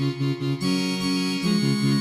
Música